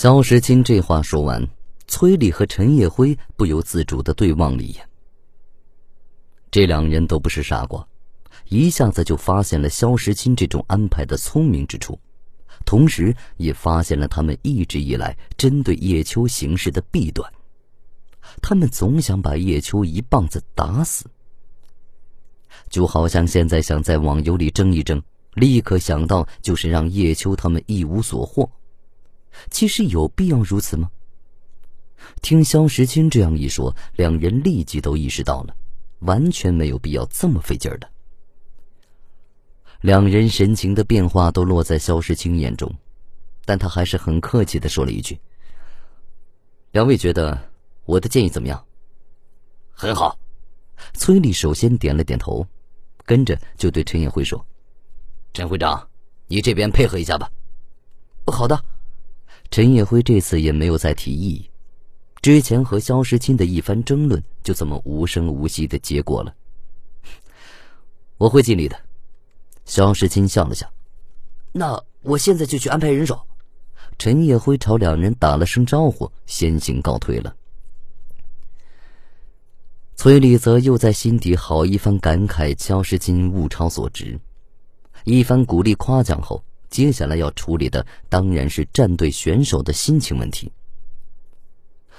肖时钦这话说完，崔丽和陈叶辉不由自主的对望了一眼。这两人都不是傻瓜，一下子就发现了肖时钦这种安排的聪明之处，同时也发现了他们一直以来针对叶秋行事的弊端。他们总想把叶秋一棒子打死，就好像现在想在网游里争一争，立刻想到就是让叶秋他们一无所获。其实有必要如此吗？听肖时钦这样一说，两人立即都意识到了，完全没有必要这么费劲儿的。两人神情的变化都落在肖时钦眼中，但他还是很客气的说了一句：“两位觉得？”我的建议怎么样？很好。崔丽首先点了点头，跟着就对陈彦辉说：“陈会长，你这边配合一下吧。”好的。陈彦辉这次也没有再提异议，之前和肖时钦的一番争论就这么无声无息的结果了。我会尽力的。肖时钦笑了笑：“那我现在就去安排人手。”陈叶辉朝两人打了声招呼，先行告退了。崔丽则又在心底好一番感慨：肖时钦物超所值。一番鼓励夸奖后，接下来要处理的当然是战队选手的心情问题。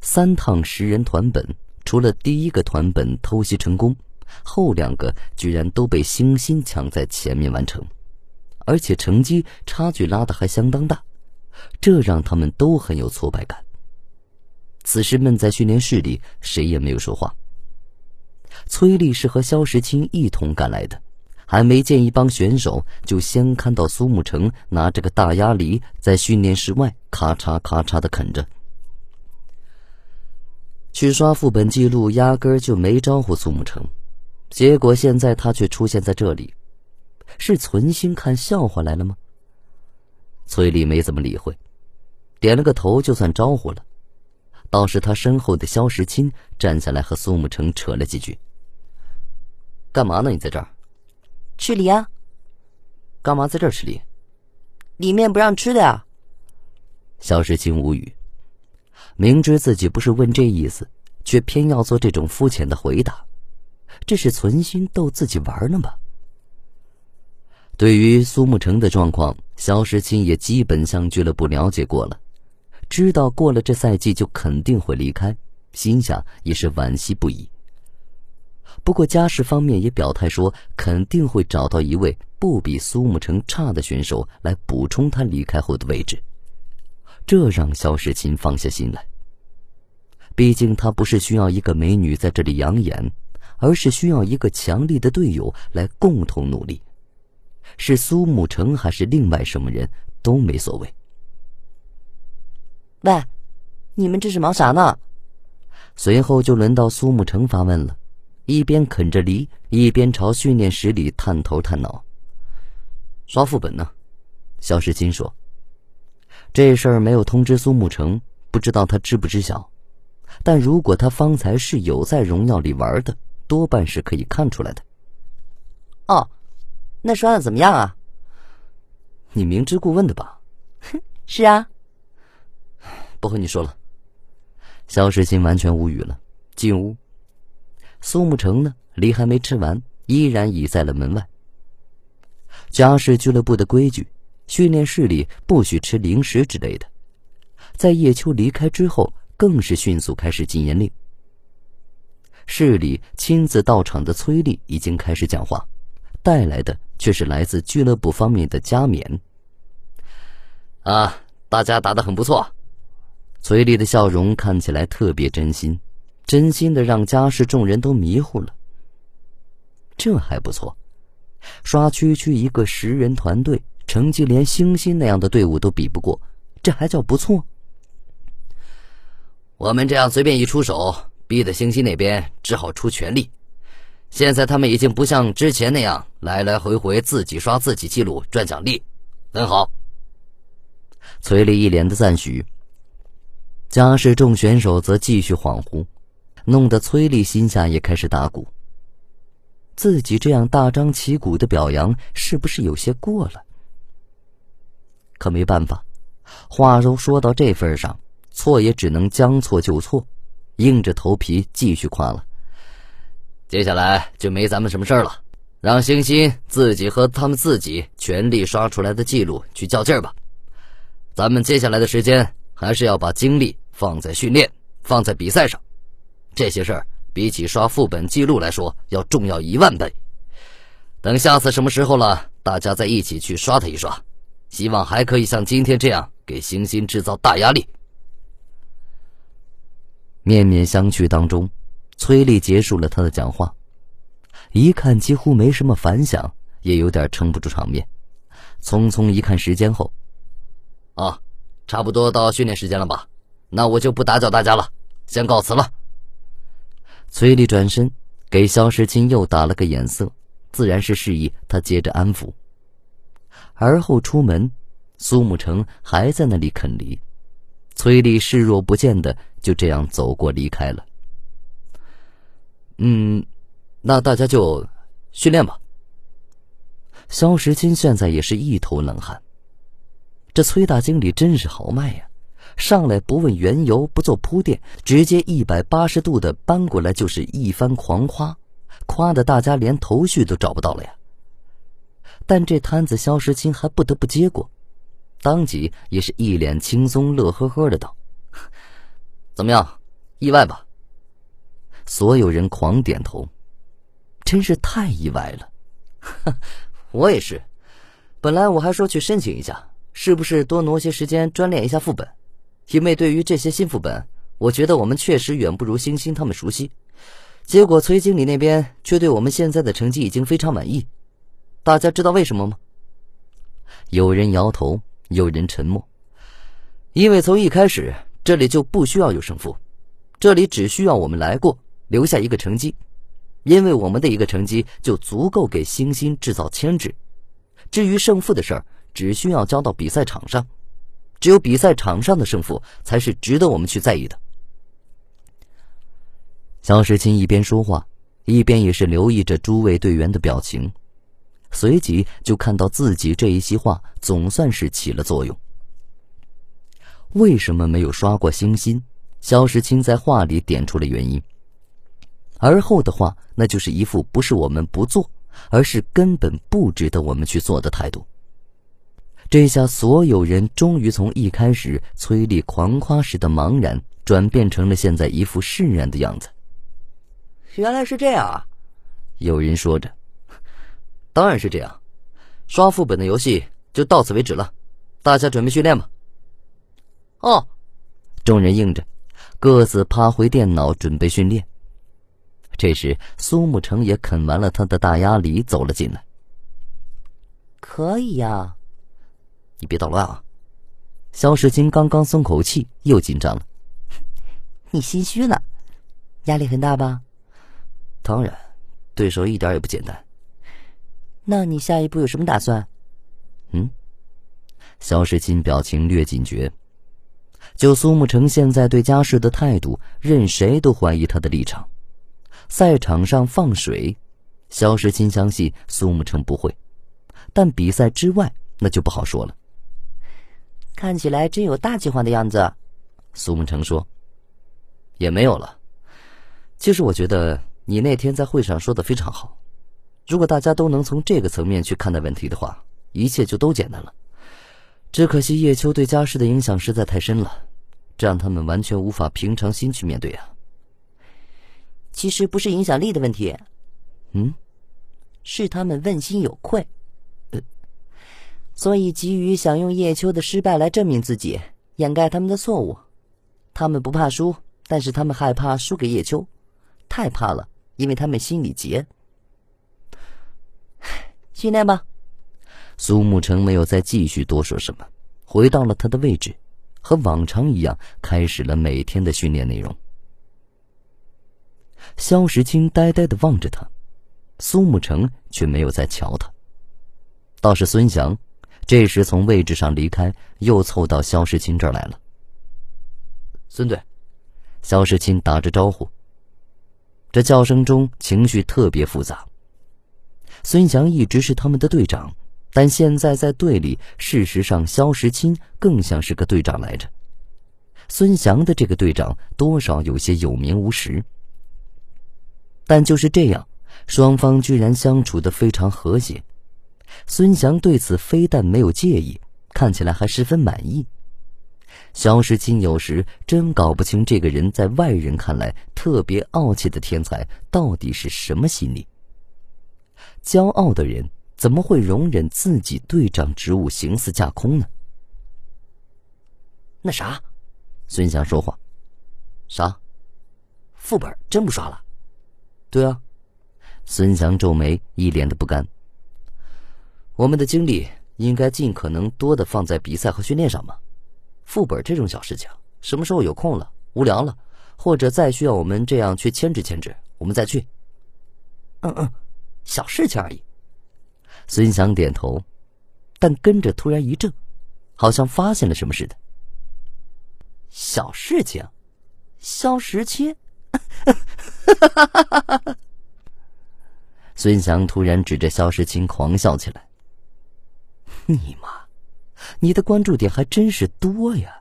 三趟十人团本，除了第一个团本偷袭成功，后两个居然都被星星抢在前面完成，而且成绩差距拉得还相当大，这让他们都很有挫败感。此时闷在训练室里，谁也没有说话。崔丽是和肖时钦一同赶来的，还没见一帮选手，就先看到苏沐橙拿着个大鸭梨在训练室外咔嚓咔嚓的啃着。去刷副本记录，压根就没招呼苏沐橙，结果现在他却出现在这里，是存心看笑话来了吗？崔丽没怎么理会，点了个头，就算招呼了。倒是他身后的肖时钦站下来和苏沐橙扯了几句。干嘛呢？你在这儿？吃梨啊。干嘛在这儿吃梨？里面不让吃的呀。肖时钦无语，明知自己不是问这意思，却偏要做这种肤浅的回答，这是存心逗自己玩呢吧？对于苏沐橙的状况，肖时钦也基本向俱乐部了解过了。知道过了这赛季就肯定会离开，心想也是惋惜不已。不过家世方面也表态说，肯定会找到一位不比苏沐橙差的选手来补充他离开后的位置，这让肖时钦放下心来。毕竟他不是需要一个美女在这里养眼，而是需要一个强力的队友来共同努力。是苏沐橙还是另外什么人都没所谓。喂，你们这是忙啥呢？随后就轮到苏沐橙发问了，一边啃着梨，一边朝训练室里探头探脑。刷副本呢？肖时钦说：“这事儿没有通知苏沐橙，不知道他知不知晓。但如果他方才是有在荣耀里玩的，多半是可以看出来的。”哦，那刷的怎么样啊？你明知故问的吧？哼，是啊。不和你说了。肖时钦完全无语了，进屋。苏沐橙呢？梨还没吃完，依然倚在了门外。家事俱乐部的规矩，训练室里不许吃零食之类的。在叶秋离开之后，更是迅速开始禁言令。市里亲自到场的崔丽已经开始讲话，带来的却是来自俱乐部方面的加冕。啊，大家打得很不错。崔丽的笑容看起来特别真心，真心的让家世众人都迷糊了。这还不错，刷区区一个十人团队，成绩连星星那样的队伍都比不过，这还叫不错？我们这样随便一出手，逼得星星那边只好出全力。现在他们已经不像之前那样来来回回自己刷自己记录赚奖励，很好。崔丽一脸的赞许。家世众选手则继续恍惚，弄得崔丽心下也开始打鼓。自己这样大张旗鼓的表扬，是不是有些过了？可没办法，话都说到这份上，错也只能将错就错，硬着头皮继续夸了。接下来就没咱们什么事了，让星星自己和他们自己全力刷出来的记录去较劲吧。咱们接下来的时间还是要把精力放在训练，放在比赛上。这些事儿比起刷副本记录来说要重要一万倍。等下次什么时候了，大家再一起去刷他一刷。希望还可以像今天这样给星星制造大压力。面面相觑当中，崔丽结束了他的讲话，一看几乎没什么反响，也有点撑不住场面。匆匆一看时间后，啊，差不多到训练时间了吧？那我就不打搅大家了，先告辞了。崔丽转身给肖时钦又打了个眼色，自然是示意他接着安抚。而后出门，苏沐橙还在那里啃梨，崔丽视若不见的就这样走过离开了。嗯，那大家就训练吧。肖时钦现在也是一头冷汗。这崔大经理真是豪迈呀，上来不问缘由，不做铺垫，直接一百八十度的搬过来就是一番狂夸，夸的大家连头绪都找不到了呀。但这摊子肖时钦还不得不接过，当即也是一脸轻松乐呵呵的道：“ 怎么样，意外吧？”所有人狂点头，真是太意外了。我也是，本来我还说去申请一下，是不是多挪些时间专练一下副本？因为对于这些新副本，我觉得我们确实远不如星星他们熟悉。结果崔经理那边却对我们现在的成绩已经非常满意。大家知道为什么吗？有人摇头，有人沉默。因为从一开始这里就不需要有胜负，这里只需要我们来过，留下一个成绩。因为我们的一个成绩就足够给星星制造牵制。至于胜负的事儿，只需要交到比赛场上，只有比赛场上的胜负才是值得我们去在意的。肖时钦一边说话，一边也是留意着诸位队员的表情。随即就看到自己这一席话总算是起了作用。为什么没有刷过星星？肖时钦在话里点出了原因。而后的话，那就是一副不是我们不做，而是根本不值得我们去做的态度。这下所有人终于从一开始崔丽狂夸时的茫然，转变成了现在一副释然的样子。原来是这样啊！有人说着。当然是这样，刷副本的游戏就到此为止了，大家准备训练吧。哦，众人应着，各自趴回电脑准备训练。这时，苏沐橙也啃完了他的大鸭梨，走了进来。可以呀，你别捣乱啊！肖时钦刚刚松口气，又紧张了。你心虚了，压力很大吧？当然，对手一点也不简单。那你下一步有什么打算？嗯，肖时钦表情略警觉。就苏沐橙现在对家世的态度，任谁都怀疑他的立场。赛场上放水，肖时钦相信苏沐橙不会，但比赛之外那就不好说了。看起来真有大计划的样子，苏沐橙说。也没有了。其实我觉得你那天在会上说的非常好。如果大家都能从这个层面去看待问题的话，一切就都简单了。只可惜叶秋对家世的影响实在太深了，这让他们完全无法平常心去面对啊。其实不是影响力的问题，嗯，是他们问心有愧，呃，所以急于想用叶秋的失败来证明自己，掩盖他们的错误。他们不怕输，但是他们害怕输给叶秋，太怕了，因为他们心里结。训练吧。苏沐橙没有再继续多说什么，回到了他的位置，和往常一样开始了每天的训练内容。肖时钦呆呆的望着他，苏沐橙却没有再瞧他。倒是孙翔，这时从位置上离开，又凑到肖时钦这儿来了。孙队，肖时钦打着招呼。这叫声中情绪特别复杂。孙翔一直是他们的队长，但现在在队里，事实上肖时钦更像是个队长来着。孙祥的这个队长多少有些有名无实，但就是这样，双方居然相处的非常和谐。孙翔对此非但没有介意，看起来还十分满意。肖时钦有时真搞不清这个人在外人看来特别傲气的天才到底是什么心理。骄傲的人。怎么会容忍自己队长职务形似架空呢？那啥，孙翔说话，啥？副本真不刷了？对啊，孙翔皱眉，一脸的不甘。我们的精力应该尽可能多的放在比赛和训练上嘛。副本这种小事情，什么时候有空了、无聊了，或者再需要我们这样去牵制牵制，我们再去。嗯嗯，小事情而已。孙翔点头，但跟着突然一怔，好像发现了什么似的。小事情，肖时钦，孙翔突然指着肖时钦狂笑起来：“你妈，你的关注点还真是多呀！”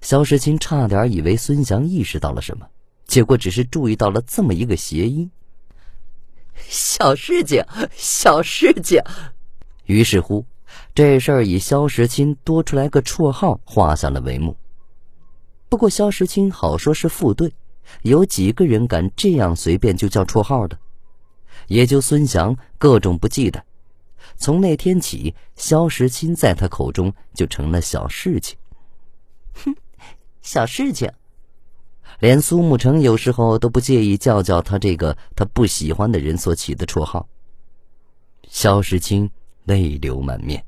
肖时钦差点以为孙翔意识到了什么，结果只是注意到了这么一个谐音。小事情，小事情。于是乎，这事儿以肖时钦多出来个绰号画下了帷幕。不过，肖时钦好说是副队，有几个人敢这样随便就叫绰号的？也就孙翔各种不记得。从那天起，肖时钦在他口中就成了小事情。哼，小事情。连苏沐橙有时候都不介意叫叫他这个他不喜欢的人所起的绰号。肖时钦泪流满面。